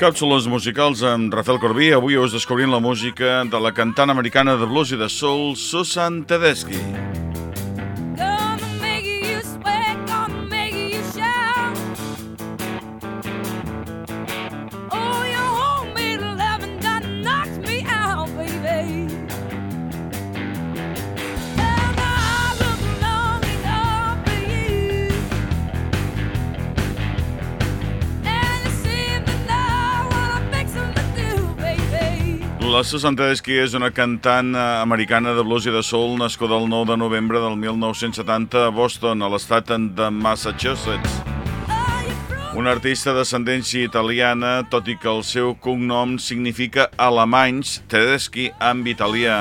Càpsules musicals amb Rafael Corbí. Avui us descobrint la música de la cantant americana de blues i de soul, Susan Tedeschi. La Susan Tedeschi és una cantant eh, americana de blues i de soul nascuda el 9 de novembre del 1970 a Boston, a l'estat de Massachusetts. Una artista d'ascendència italiana, tot i que el seu cognom significa alemanys, Tedeschi amb italià.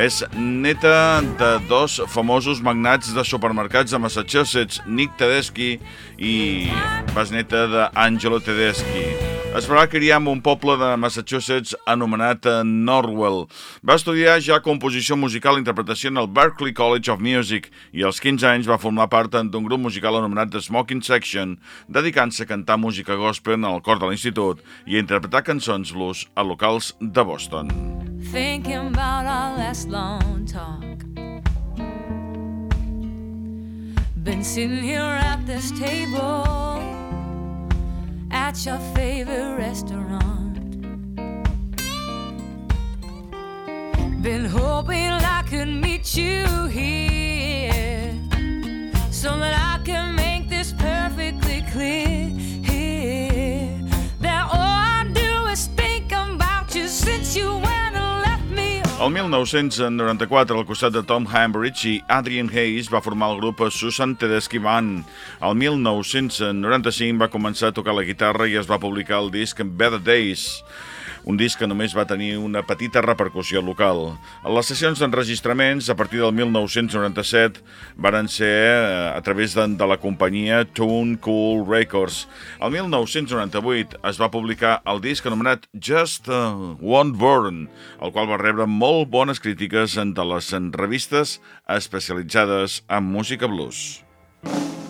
És neta de dos famosos magnats de supermercats de Massachusetts, Nick Tedeschi i besneta d'Angelo Tedeschi. Es va criar en un poble de Massachusetts anomenat eh, Norwell. Va estudiar ja composició musical i interpretació en el Berklee College of Music i als 15 anys va formar part d'un grup musical anomenat The Smoking Section, dedicant-se a cantar música gospel en el cor de l'institut i a interpretar cançons blues a locals de Boston. thinking about our last long talk. Been sitting here at this table at your favorite restaurant. Been hoping I could meet you here so that I El 1994, al costat de Tom Hambridge i Adrian Hayes, va formar el grup Susan Tedeschi Band. El 1995 va començar a tocar la guitarra i es va publicar el disc Better Days, un disc que només va tenir una petita repercussió local. Les sessions d'enregistraments, a partir del 1997, varen ser eh, a través de, de la companyia Tune Cool Records. El 1998 es va publicar el disc anomenat Just uh, One Burn, el qual va rebre molt bones crítiques de les revistes especialitzades en música blues. Oh,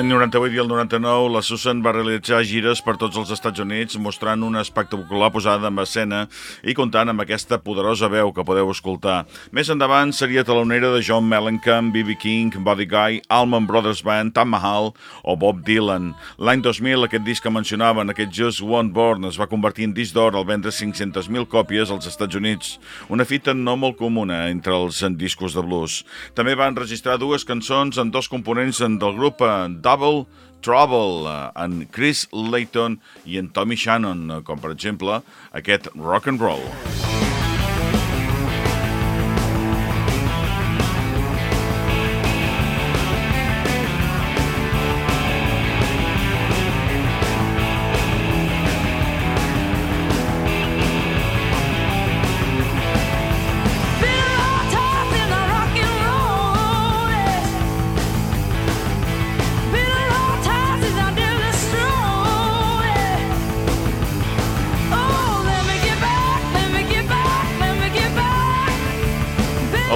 l'any 98 i el 99, la Susan va realitzar gires per tots els Estats Units mostrant una espectacular posada en escena i comptant amb aquesta poderosa veu que podeu escoltar. Més endavant seria talonera de John Mellencamp, B.B. King, Buddy Guy, Allman Brothers Band, Tam Mahal o Bob Dylan. L'any 2000, aquest disc que mencionaven, aquest Just One Born, es va convertir en disc d'or al vendre 500.000 còpies als Estats Units, una fita no molt comuna entre els discos de blues. També va enregistrar dues cançons amb dos components del grup eh, Double Trouble, eh, en Chris Layton i en Tommy Shannon, eh, com per exemple aquest Rock and Roll.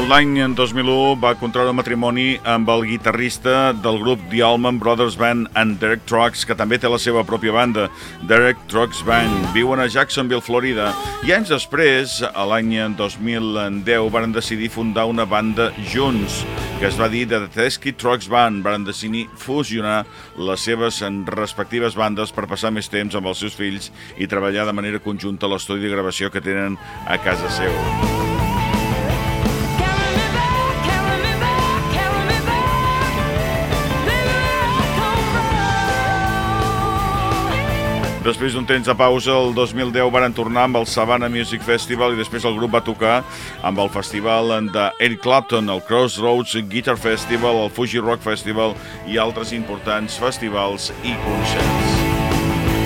L'any 2001 va contraure matrimoni amb el guitarrista del grup The Allman Brothers Band en Derek Trucks, que també té la seva pròpia banda, Derek Trucks Band. Viuen a Jacksonville, Florida, i anys després, a l'any 2010, van decidir fundar una banda junts, que es va dir The Tedeschi Trucks Band. Van decidir fusionar les seves respectives bandes per passar més temps amb els seus fills i treballar de manera conjunta l'estudi de gravació que tenen a casa seu. Després d'un temps de pausa, el 2010 van tornar amb el Savannah Music Festival i després el grup va tocar amb el festival de Eric Clapton, el Crossroads Guitar Festival, el Fuji Rock Festival i altres importants festivals i concerts.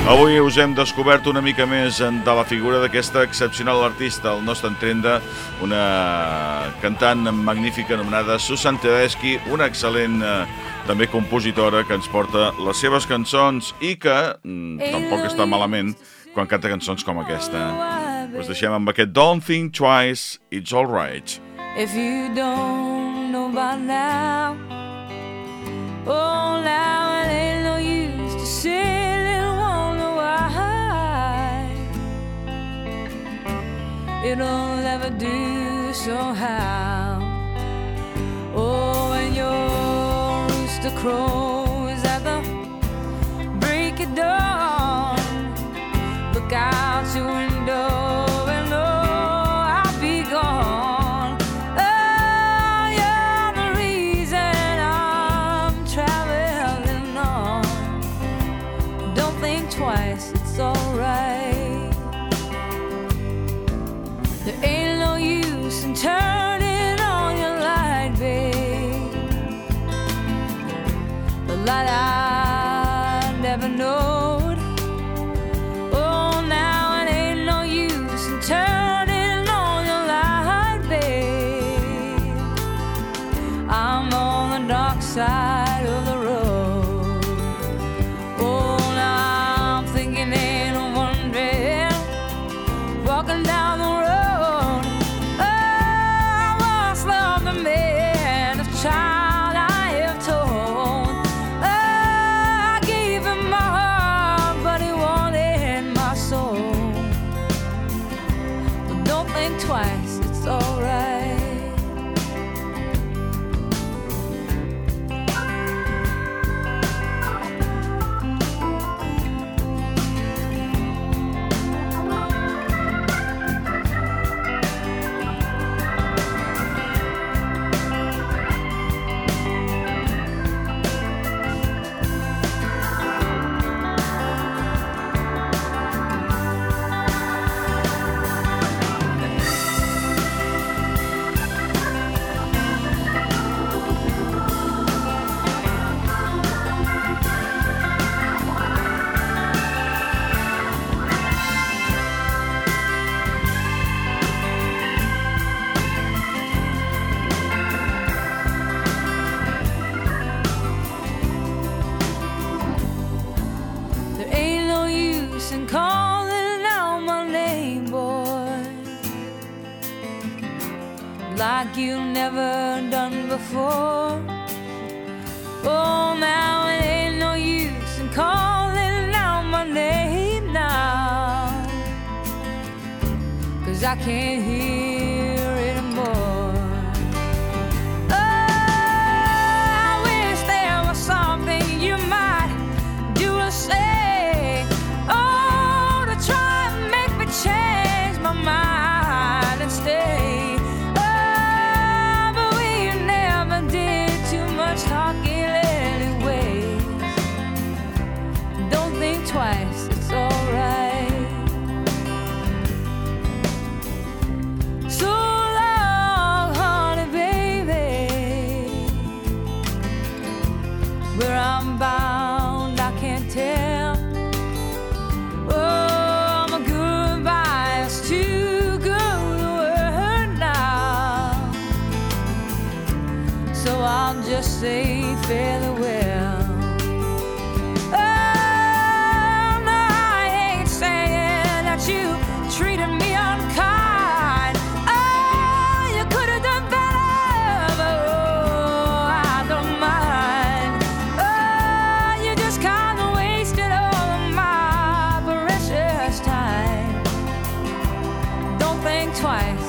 Avui us hem descobert una mica més de la figura d'aquesta excepcional artista, el nostre entrenda, una cantant magnífica anomenada Susan Tedeschi, una excel·lent eh, també compositora que ens porta les seves cançons i que mm, tampoc està malament quan canta cançons com aquesta. Us deixem amb aquest Don't Think Twice, It's Alright. If you don't know by now Oh, now It'll never do somehow Oh, when you're the crows at the break of dawn. Look out your window. that I twice. and calling out my name, boy, like you never done before. Oh, now it ain't no use in calling out my name now, cause I can't hear. Where I'm bound, I can't tell. Oh, my goodbyes too good to word now. So I'll just say. twice.